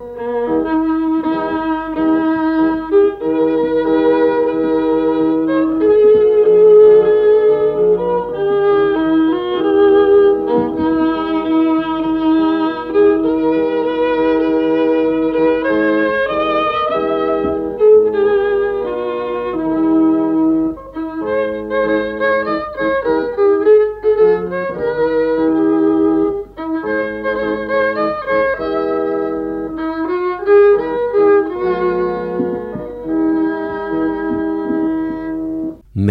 Mm-hmm.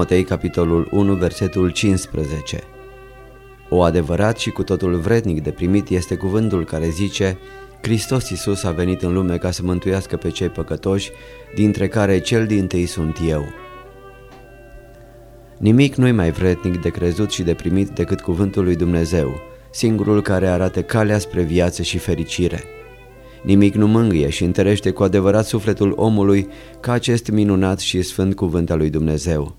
Timotei, capitolul 1, versetul 15 O adevărat și cu totul vrednic de primit este cuvântul care zice Hristos Iisus a venit în lume ca să mântuiască pe cei păcătoși, dintre care cel din tâi sunt eu. Nimic nu-i mai vrednic de crezut și de primit decât cuvântul lui Dumnezeu, singurul care arată calea spre viață și fericire. Nimic nu mângâie și întărește cu adevărat sufletul omului ca acest minunat și sfânt cuvânt al lui Dumnezeu.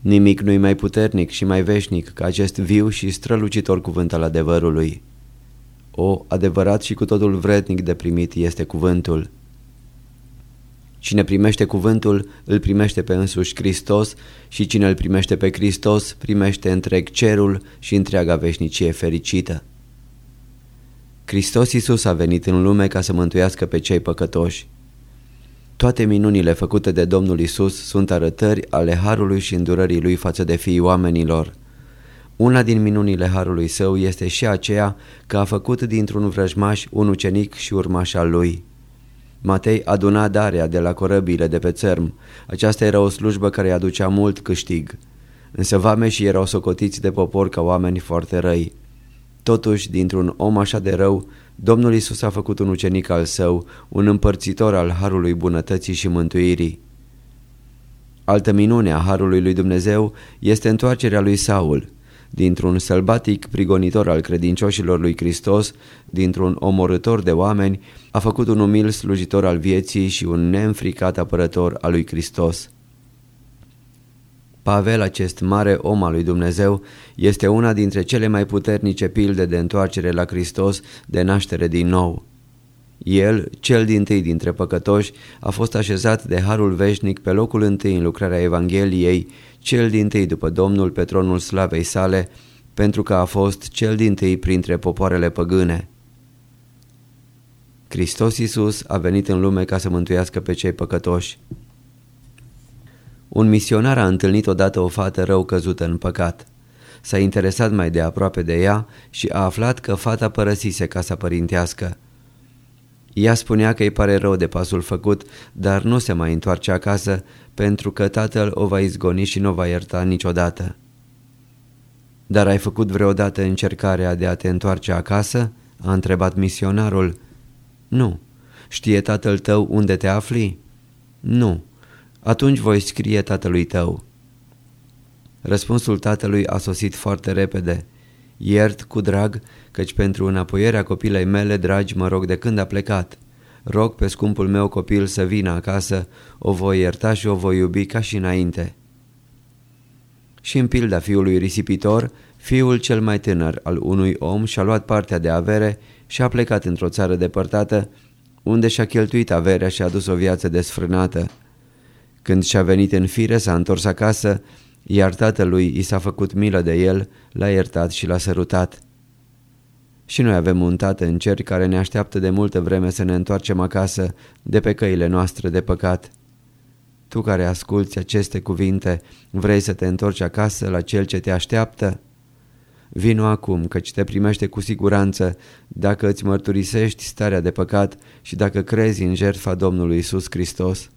Nimic nu-i mai puternic și mai veșnic ca acest viu și strălucitor cuvânt al adevărului. O, adevărat și cu totul vrednic de primit este cuvântul. Cine primește cuvântul, îl primește pe însuși Hristos și cine îl primește pe Hristos, primește întreg cerul și întreaga veșnicie fericită. Hristos Iisus a venit în lume ca să mântuiască pe cei păcătoși. Toate minunile făcute de Domnul Isus sunt arătări ale harului și îndurării lui față de fiii oamenilor. Una din minunile harului său este și aceea că a făcut dintr-un vrăjmaș un ucenic și urmaș al lui. Matei aduna darea de la corăbile de pe țărm. Aceasta era o slujbă care îi aducea mult câștig. Însă vameșii erau socotiți de popor ca oameni foarte răi. Totuși, dintr-un om așa de rău, Domnul Isus a făcut un ucenic al său, un împărțitor al harului bunătății și mântuirii. Altă minune a harului lui Dumnezeu este întoarcerea lui Saul. Dintr-un sălbatic prigonitor al credincioșilor lui Hristos, dintr-un omorător de oameni, a făcut un umil slujitor al vieții și un neînfricat apărător al lui Hristos. Pavel, acest mare om al lui Dumnezeu, este una dintre cele mai puternice pilde de întoarcere la Hristos, de naștere din nou. El, cel din tâi dintre păcătoși, a fost așezat de harul veșnic pe locul întâi în lucrarea Evangheliei, cel din tâi după Domnul pe tronul slavei sale, pentru că a fost cel din tâi printre popoarele păgâne. Hristos Iisus a venit în lume ca să mântuiască pe cei păcătoși. Un misionar a întâlnit odată o fată rău căzută în păcat. S-a interesat mai de aproape de ea și a aflat că fata părăsise casa părintească. Ea spunea că îi pare rău de pasul făcut, dar nu se mai întoarce acasă pentru că tatăl o va izgoni și nu o va ierta niciodată. Dar ai făcut vreodată încercarea de a te întoarce acasă? A întrebat misionarul. Nu. Știe tatăl tău unde te afli? Nu atunci voi scrie tatălui tău. Răspunsul tatălui a sosit foarte repede. Iert cu drag, căci pentru înapoierea copilei mele dragi mă rog de când a plecat. Rog pe scumpul meu copil să vină acasă, o voi ierta și o voi iubi ca și înainte. Și în pilda fiului risipitor, fiul cel mai tânăr al unui om și-a luat partea de avere și a plecat într-o țară depărtată, unde și-a cheltuit averea și a dus o viață desfrânată. Când și-a venit în fire, s-a întors acasă, iar tatălui i s-a făcut milă de el, l-a iertat și l-a sărutat. Și noi avem un tată în cer care ne așteaptă de multă vreme să ne întoarcem acasă de pe căile noastre de păcat. Tu care asculți aceste cuvinte, vrei să te întorci acasă la cel ce te așteaptă? Vino acum, căci te primește cu siguranță dacă îți mărturisești starea de păcat și dacă crezi în jertfa Domnului Isus Hristos.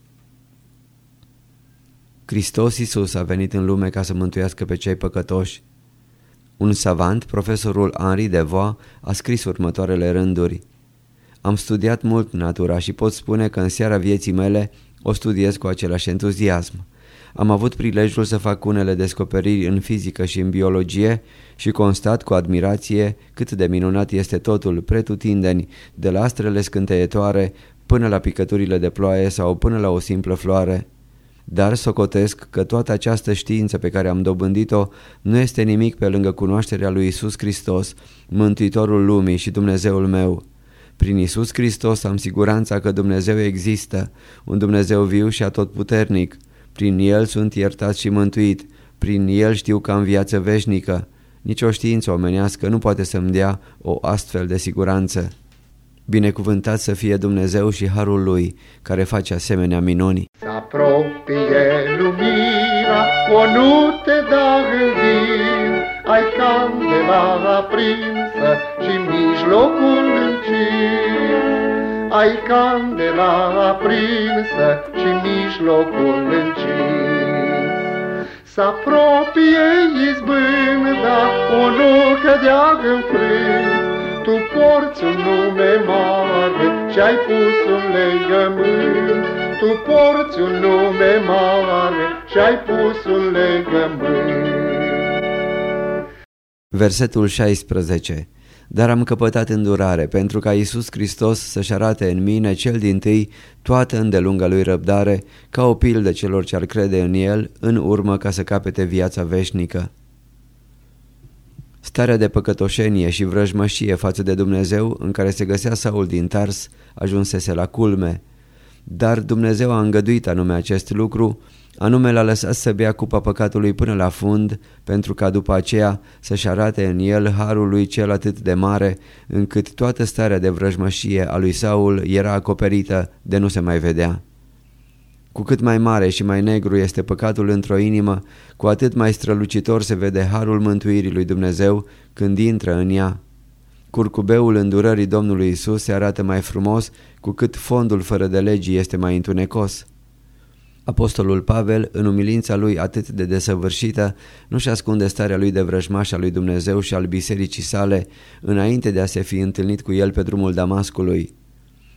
Hristos Iisus a venit în lume ca să mântuiască pe cei păcătoși. Un savant, profesorul Henri Devois, a scris următoarele rânduri. Am studiat mult natura și pot spune că în seara vieții mele o studiez cu același entuziasm. Am avut prilejul să fac unele descoperiri în fizică și în biologie și constat cu admirație cât de minunat este totul pretutindeni, de la astrele scânteietoare până la picăturile de ploaie sau până la o simplă floare. Dar socotesc că toată această știință pe care am dobândit-o nu este nimic pe lângă cunoașterea lui Isus Hristos, Mântuitorul lumii și Dumnezeul meu. Prin Isus Hristos am siguranța că Dumnezeu există, un Dumnezeu viu și atotputernic. Prin El sunt iertat și mântuit, prin El știu că am viață veșnică. Nici o știință omenească nu poate să-mi dea o astfel de siguranță. Binecuvântat să fie Dumnezeu și Harul Lui, care face asemenea minuni. Să apropie lumina, o nu te da gândim, ai candela aprinsă și mijlocul încins. Ai candela aprinsă și mijlocul încins. Să apropie izbânda, o nu cădea în frânt, tu porți un nume mare și ai pus un legământ. Tu porți un nume mare și ai pus un legământ. Versetul 16 Dar am căpătat îndurare pentru ca Iisus Hristos să-și arate în mine cel din tâi toată îndelunga lui răbdare ca o pildă celor ce ar crede în El în urmă ca să capete viața veșnică. Starea de păcătoșenie și vrăjmășie față de Dumnezeu în care se găsea Saul din Tars ajunsese la culme. Dar Dumnezeu a îngăduit anume acest lucru, anume l-a lăsat să bea cupa păcatului până la fund, pentru ca după aceea să-și arate în el harul lui cel atât de mare, încât toată starea de vrăjmășie a lui Saul era acoperită de nu se mai vedea. Cu cât mai mare și mai negru este păcatul într-o inimă, cu atât mai strălucitor se vede harul mântuirii lui Dumnezeu când intră în ea. Curcubeul îndurării Domnului Isus se arată mai frumos cu cât fondul fără de legii este mai întunecos. Apostolul Pavel, în umilința lui atât de desăvârșită, nu-și ascunde starea lui de vrăjmaș al lui Dumnezeu și al bisericii sale, înainte de a se fi întâlnit cu el pe drumul Damascului.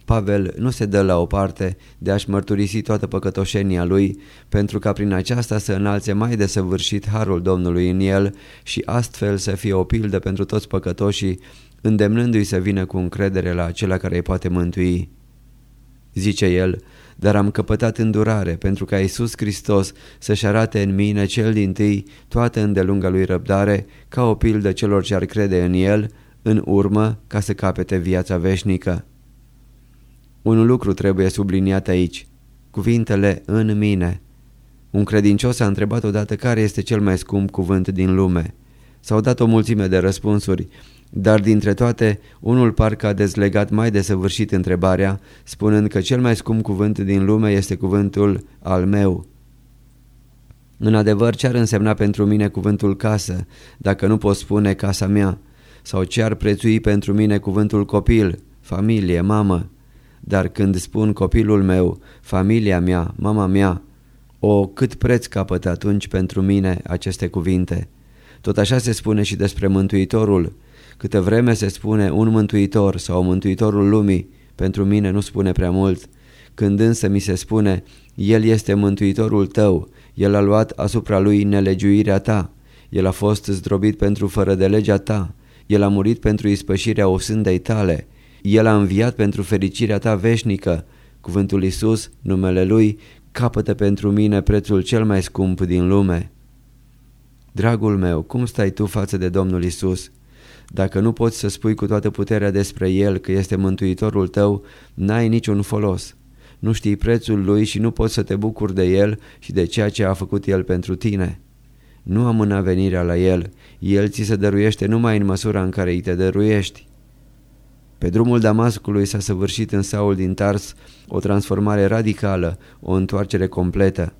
Pavel nu se dă la o parte de a-și mărturisi toată păcătoșenia lui, pentru ca prin aceasta să înalțe mai desăvârșit harul Domnului în el și astfel să fie o pildă pentru toți păcătoșii, îndemnându-i să vină cu încredere la acela care îi poate mântui. Zice el, dar am căpătat îndurare pentru ca Iisus Hristos să-și arate în mine cel din tâi toată îndelunga lui răbdare ca o pildă celor ce ar crede în el, în urmă ca să capete viața veșnică. Un lucru trebuie subliniat aici. Cuvintele în mine. Un credincios a întrebat odată care este cel mai scump cuvânt din lume. S-au dat o mulțime de răspunsuri, dar dintre toate, unul parcă a dezlegat mai desăvârșit întrebarea, spunând că cel mai scump cuvânt din lume este cuvântul al meu. În adevăr, ce ar însemna pentru mine cuvântul casă, dacă nu pot spune casa mea? Sau ce ar prețui pentru mine cuvântul copil, familie, mamă? Dar când spun copilul meu, familia mea, mama mea, o, cât preț capătă atunci pentru mine aceste cuvinte. Tot așa se spune și despre Mântuitorul. Câte vreme se spune un Mântuitor sau Mântuitorul lumii, pentru mine nu spune prea mult. Când însă mi se spune, El este Mântuitorul tău, El a luat asupra Lui nelegiuirea ta, El a fost zdrobit pentru fără de legea ta, El a murit pentru ispășirea osândei tale, el a înviat pentru fericirea ta veșnică. Cuvântul Iisus, numele Lui, capătă pentru mine prețul cel mai scump din lume. Dragul meu, cum stai tu față de Domnul Isus? Dacă nu poți să spui cu toată puterea despre El că este mântuitorul tău, n-ai niciun folos. Nu știi prețul Lui și nu poți să te bucuri de El și de ceea ce a făcut El pentru tine. Nu amâna venirea la El, El ți se dăruiește numai în măsura în care îi te dăruiești. Pe drumul Damascului s-a săvârșit în Saul din Tars o transformare radicală, o întoarcere completă.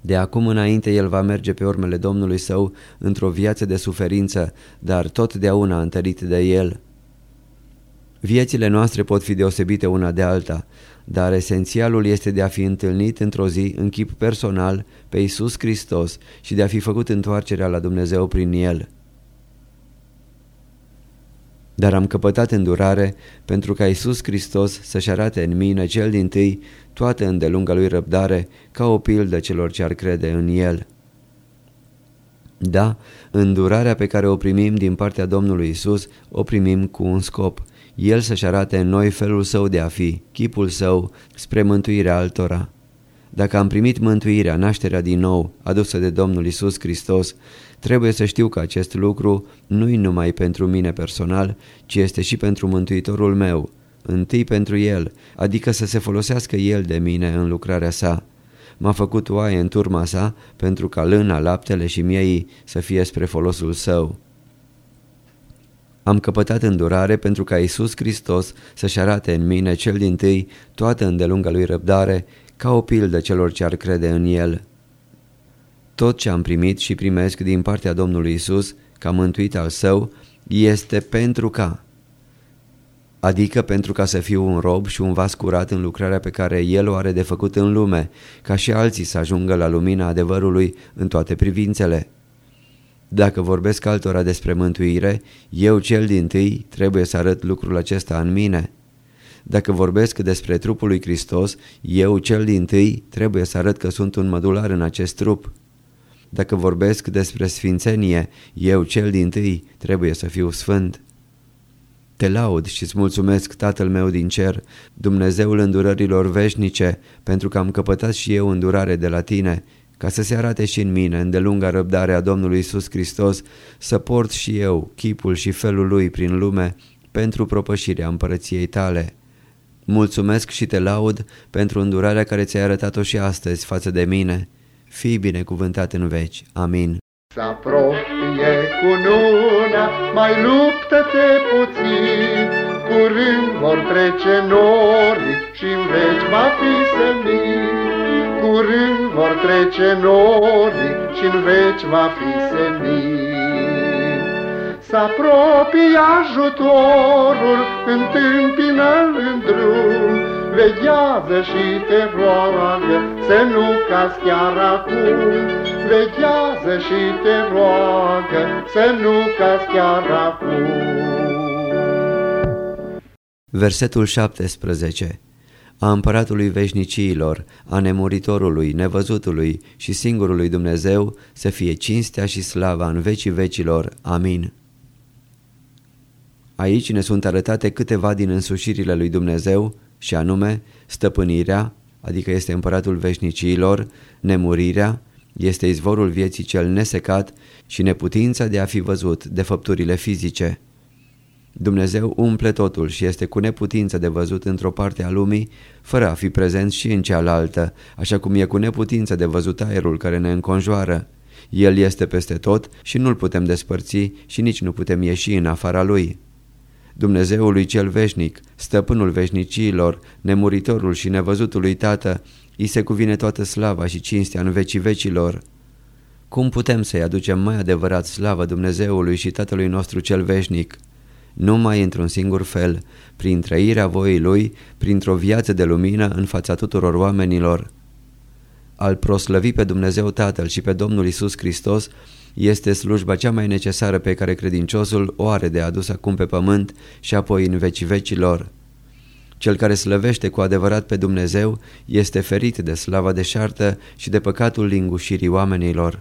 De acum înainte el va merge pe urmele Domnului său într-o viață de suferință, dar totdeauna întărit de el. Viețile noastre pot fi deosebite una de alta, dar esențialul este de a fi întâlnit într-o zi în chip personal pe Isus Hristos și de a fi făcut întoarcerea la Dumnezeu prin El. Dar am căpătat îndurare pentru ca Isus Hristos să-și arate în mine cel din tâi toată îndelunga lui răbdare ca o pildă celor ce ar crede în El. Da, îndurarea pe care o primim din partea Domnului Isus o primim cu un scop, El să-și arate în noi felul său de a fi, chipul său, spre mântuirea altora. Dacă am primit mântuirea, nașterea din nou, adusă de Domnul Isus Hristos, trebuie să știu că acest lucru nu-i numai pentru mine personal, ci este și pentru Mântuitorul meu, întâi pentru El, adică să se folosească El de mine în lucrarea sa. M-a făcut oaie în turma sa pentru ca lâna, laptele și miei să fie spre folosul său. Am căpătat îndurare pentru ca Isus Hristos să-și arate în mine cel din tâi toată îndelunga lui răbdare ca o pildă celor ce ar crede în El. Tot ce am primit și primesc din partea Domnului Isus ca mântuit al său este pentru ca adică pentru ca să fiu un rob și un vas curat în lucrarea pe care El o are de făcut în lume, ca și alții să ajungă la lumina adevărului în toate privințele. Dacă vorbesc altora despre mântuire, eu cel din tâi trebuie să arăt lucrul acesta în mine. Dacă vorbesc despre trupul lui Hristos, eu cel din tâi trebuie să arăt că sunt un mădular în acest trup. Dacă vorbesc despre sfințenie, eu cel din tâi trebuie să fiu sfânt. Te laud și îți mulțumesc, Tatăl meu din cer, Dumnezeul îndurărilor veșnice, pentru că am căpătat și eu îndurare de la tine, ca să se arate și în mine, îndelunga răbdare a Domnului Isus Hristos, să port și eu chipul și felul lui prin lume pentru propășirea împărăției tale. Mulțumesc și te laud pentru îndurarea care ți-ai arătat-o și astăzi față de mine. Fii binecuvântat în veci. Amin. Să apropie cu luna, mai luptă-te puțin, Curând vor trece nori și în veci va fi senin. Curând vor trece nori și în veci va fi senin. Să apropie ajutorul, întâmpină-l în drum, Veghează și te roagă să nu cazi chiar acum, Veghează și te roagă să nu cazi chiar acum. Versetul 17 a împăratului veșniciilor, a nemuritorului, nevăzutului și singurului Dumnezeu să fie cinstea și slava în vecii vecilor. Amin. Aici ne sunt arătate câteva din însușirile lui Dumnezeu și anume stăpânirea, adică este împăratul veșnicilor, nemurirea, este izvorul vieții cel nesecat și neputința de a fi văzut de făpturile fizice. Dumnezeu umple totul și este cu neputință de văzut într-o parte a lumii, fără a fi prezent și în cealaltă, așa cum e cu neputință de văzut aerul care ne înconjoară. El este peste tot și nu-l putem despărți și nici nu putem ieși în afara lui. Dumnezeului cel veșnic, stăpânul veșnicilor, nemuritorul și nevăzutului Tată, îi se cuvine toată slava și cinstea în vecii vecilor. Cum putem să-i aducem mai adevărat slavă Dumnezeului și Tatălui nostru cel veșnic? Numai într-un singur fel, prin trăirea voii Lui, printr-o viață de lumină în fața tuturor oamenilor. Al proslăvi pe Dumnezeu Tatăl și pe Domnul Isus Hristos este slujba cea mai necesară pe care credinciosul o are de adus acum pe pământ și apoi în vecii vecilor. Cel care slăvește cu adevărat pe Dumnezeu este ferit de slava deșartă și de păcatul lingușirii oamenilor.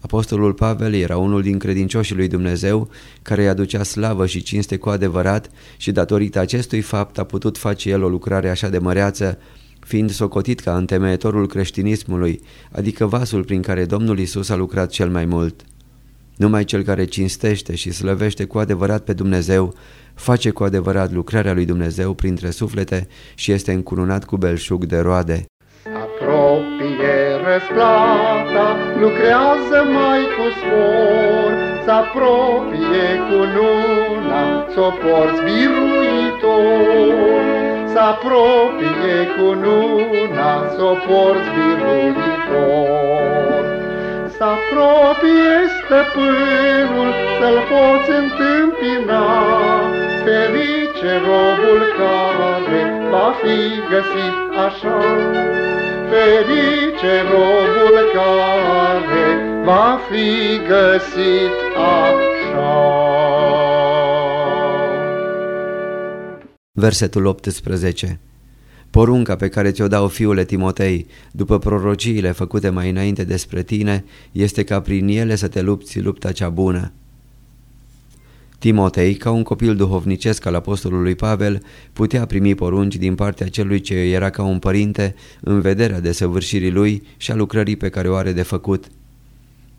Apostolul Pavel era unul din credincioșii lui Dumnezeu care îi aducea slavă și cinste cu adevărat și datorită acestui fapt a putut face el o lucrare așa de măreață fiind socotit ca întemeietorul creștinismului, adică vasul prin care Domnul Isus a lucrat cel mai mult. Numai cel care cinstește și slăvește cu adevărat pe Dumnezeu, face cu adevărat lucrarea lui Dumnezeu printre suflete și este încununat cu belșug de roade. Apropie răsplata, lucrează mai cu spor, să apropie cu luna, s-o porți biruitor să apropie cu luna, să o porți biruitor. Să apropie stăpânul, să-l poți întâmpina, ferice Ferice robul care va fi găsit așa. Ferice robul care va fi găsit așa. Versetul 18 Porunca pe care ți-o dau fiule Timotei, după prorociile făcute mai înainte despre tine, este ca prin ele să te lupți lupta cea bună. Timotei, ca un copil duhovnicesc al apostolului Pavel, putea primi porunci din partea celui ce era ca un părinte în vederea desăvârșirii lui și a lucrării pe care o are de făcut.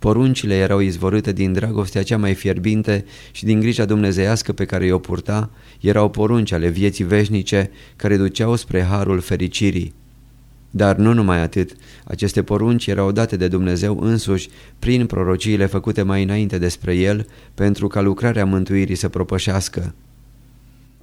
Poruncile erau izvorâte din dragostea cea mai fierbinte și din grija dumnezeiască pe care o purta, erau porunci ale vieții veșnice care duceau spre harul fericirii. Dar nu numai atât, aceste porunci erau date de Dumnezeu însuși prin prorociile făcute mai înainte despre el pentru ca lucrarea mântuirii să propășească.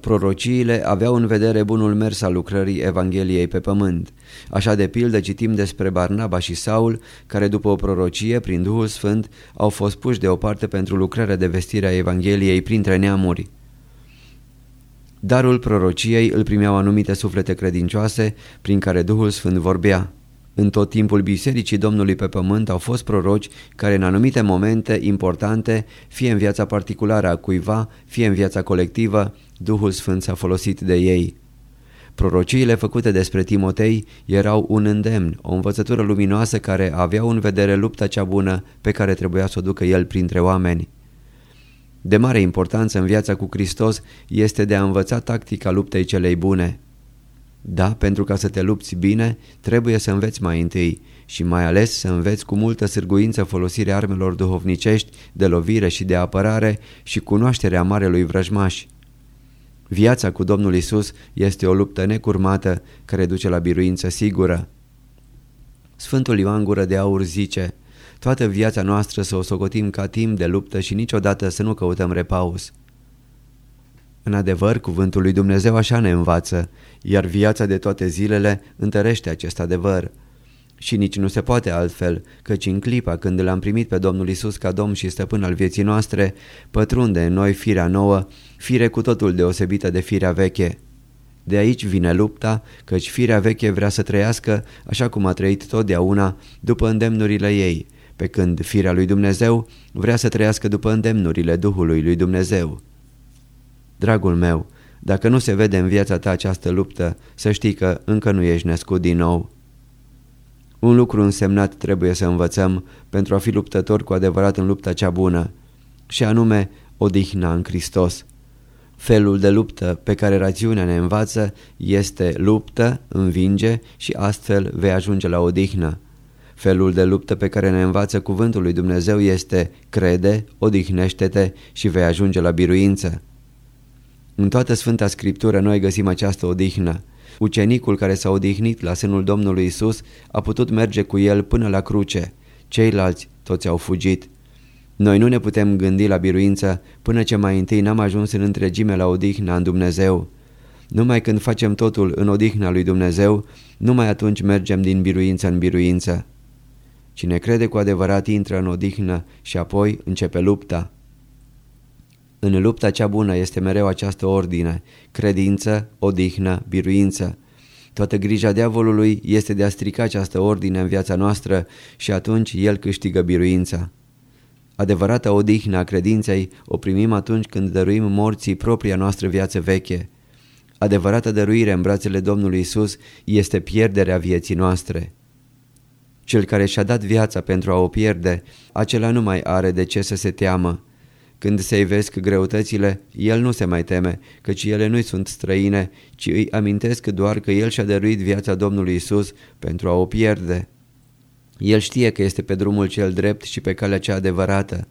Prorociile aveau în vedere bunul mers al lucrării Evangheliei pe pământ. Așa de pildă citim despre Barnaba și Saul, care după o prorocie prin Duhul Sfânt au fost puși deoparte pentru lucrarea de vestire a Evangheliei printre neamuri. Darul prorociei îl primeau anumite suflete credincioase prin care Duhul Sfânt vorbea. În tot timpul Bisericii Domnului pe pământ au fost proroci care în anumite momente importante, fie în viața particulară a cuiva, fie în viața colectivă, Duhul Sfânt s-a folosit de ei. Prorociile făcute despre Timotei erau un îndemn, o învățătură luminoasă care aveau în vedere lupta cea bună pe care trebuia să o ducă el printre oameni. De mare importanță în viața cu Hristos este de a învăța tactica luptei celei bune. Da, pentru ca să te lupți bine, trebuie să înveți mai întâi și mai ales să înveți cu multă sârguință folosirea armelor duhovnicești de lovire și de apărare și cunoașterea marelui vrăjmaș. Viața cu Domnul Isus este o luptă necurmată care duce la biruință sigură. Sfântul Ioan Gură de Aur zice, toată viața noastră să o socotim ca timp de luptă și niciodată să nu căutăm repaus. În adevăr, cuvântul lui Dumnezeu așa ne învață, iar viața de toate zilele întărește acest adevăr. Și nici nu se poate altfel, căci în clipa când l-am primit pe Domnul Isus ca Domn și Stăpân al vieții noastre, pătrunde în noi firea nouă, fire cu totul deosebită de firea veche. De aici vine lupta, căci firea veche vrea să trăiască așa cum a trăit totdeauna, după îndemnurile ei, pe când firea lui Dumnezeu vrea să trăiască după îndemnurile Duhului lui Dumnezeu. Dragul meu, dacă nu se vede în viața ta această luptă, să știi că încă nu ești născut din nou. Un lucru însemnat trebuie să învățăm pentru a fi luptători cu adevărat în lupta cea bună, și anume odihna în Hristos. Felul de luptă pe care rațiunea ne învață este luptă, învinge și astfel vei ajunge la odihnă. Felul de luptă pe care ne învață cuvântul lui Dumnezeu este crede, odihnește-te și vei ajunge la biruință. În toată Sfânta Scriptură noi găsim această odihnă. Ucenicul care s-a odihnit la sânul Domnului Isus a putut merge cu el până la cruce. Ceilalți toți au fugit. Noi nu ne putem gândi la biruință până ce mai întâi n-am ajuns în întregime la odihna în Dumnezeu. Numai când facem totul în odihna lui Dumnezeu, numai atunci mergem din biruință în biruință. Cine crede cu adevărat intră în odihnă și apoi începe lupta. În lupta cea bună este mereu această ordine, credință, odihnă, biruință. Toată grija diavolului este de a strica această ordine în viața noastră și atunci el câștigă biruința. Adevărata odihnă a credinței o primim atunci când dăruim morții propria noastră viață veche. Adevărata dăruire în brațele Domnului Isus este pierderea vieții noastre. Cel care și-a dat viața pentru a o pierde, acela nu mai are de ce să se teamă. Când se ivesc greutățile, el nu se mai teme, căci ele nu sunt străine, ci îi amintesc doar că el și-a dăruit viața Domnului Isus pentru a o pierde. El știe că este pe drumul cel drept și pe calea cea adevărată.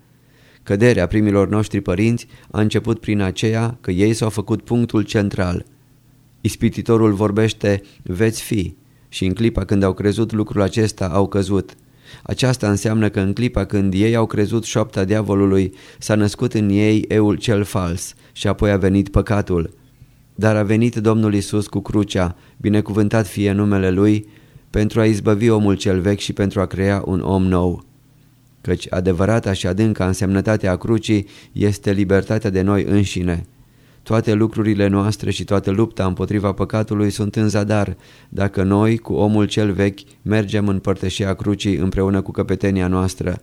Căderea primilor noștri părinți a început prin aceea că ei s-au făcut punctul central. Ispititorul vorbește, veți fi, și în clipa când au crezut lucrul acesta au căzut. Aceasta înseamnă că în clipa când ei au crezut șoapta diavolului, s-a născut în ei eul cel fals și apoi a venit păcatul. Dar a venit Domnul Isus cu crucea, binecuvântat fie numele Lui, pentru a izbăvi omul cel vechi și pentru a crea un om nou. Căci adevărata și adânca însemnătate a crucii este libertatea de noi înșine. Toate lucrurile noastre și toată lupta împotriva păcatului sunt în zadar, dacă noi, cu omul cel vechi, mergem în părtășia crucii împreună cu căpetenia noastră.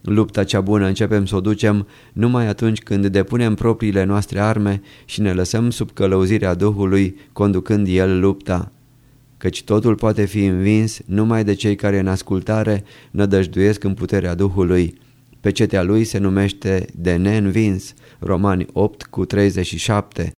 Lupta cea bună începem să o ducem numai atunci când depunem propriile noastre arme și ne lăsăm sub călăuzirea Duhului, conducând El lupta. Căci totul poate fi învins numai de cei care în ascultare nădăjduiesc în puterea Duhului. Pe cetea lui se numește de neînvins, Romani 8 cu 37.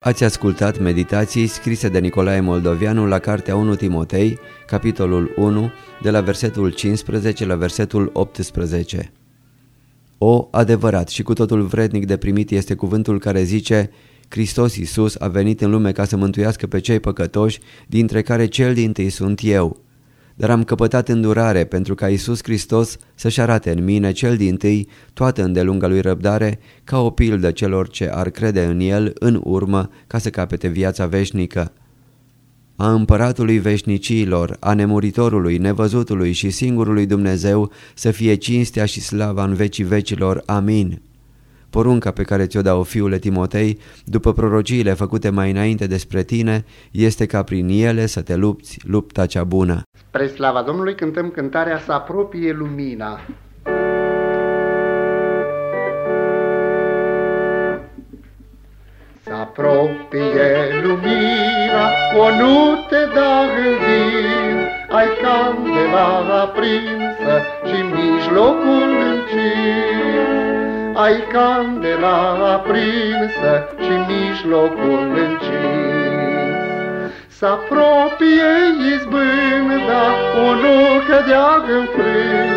Ați ascultat meditații scrise de Nicolae Moldovianu la Cartea 1 Timotei, capitolul 1, de la versetul 15 la versetul 18. O, adevărat și cu totul vrednic de primit este cuvântul care zice Hristos Iisus a venit în lume ca să mântuiască pe cei păcătoși, dintre care cel din tâi sunt eu dar am căpătat îndurare pentru ca Iisus Hristos să-și arate în mine cel din tâi toată îndelunga lui răbdare ca o pildă celor ce ar crede în El în urmă ca să capete viața veșnică. A împăratului veșnicilor, a nemuritorului, nevăzutului și singurului Dumnezeu să fie cinstea și slava în vecii vecilor. Amin. Porunca pe care ți-o dau fiule Timotei, după prorociile făcute mai înainte despre tine, este ca prin ele să te lupți lupta cea bună. Spre slava Domnului cântăm cântarea Să apropie lumina. Să apropie lumina, o nu te da în vin, ai candela aprinsă și mijlocul încins ai candela aprinsă și mijlocul încins. Să apropie izbânda, o nu cădea în frân,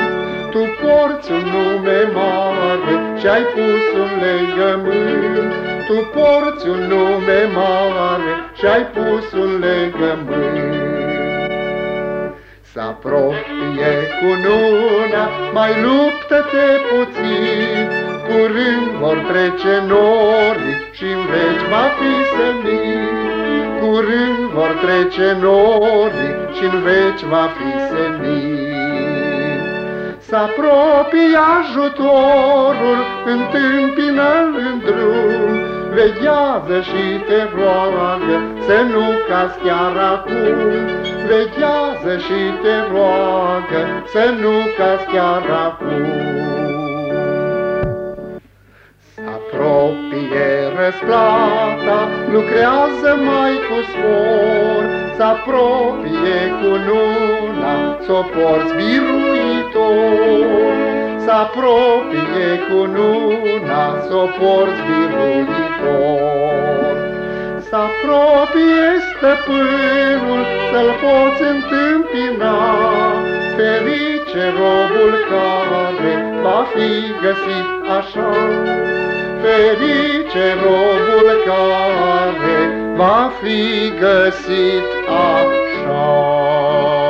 tu porți un nume mare și ai pus un legământ. Tu porți un nume mare și ai pus un legământ. Să apropie cu nuna, mai luptă-te puțin, curând vor trece nori și în veci va fi senin. Curând vor trece nori și în veci va fi senin. Să apropie ajutorul, întâmpină-l în drum, Veghează și te roagă să nu cazi chiar acum, Veghează și te roagă să nu cazi chiar acum. Răsplata, lucrează mai cu spor, să apropie cu luna, s-o porți biruitor. Să apropie cu luna, s-o porți biruitor. Să apropie stăpânul, să-l poți întâmpina, ferice robul care va fi găsit așa ferice robul care va fi găsit așa.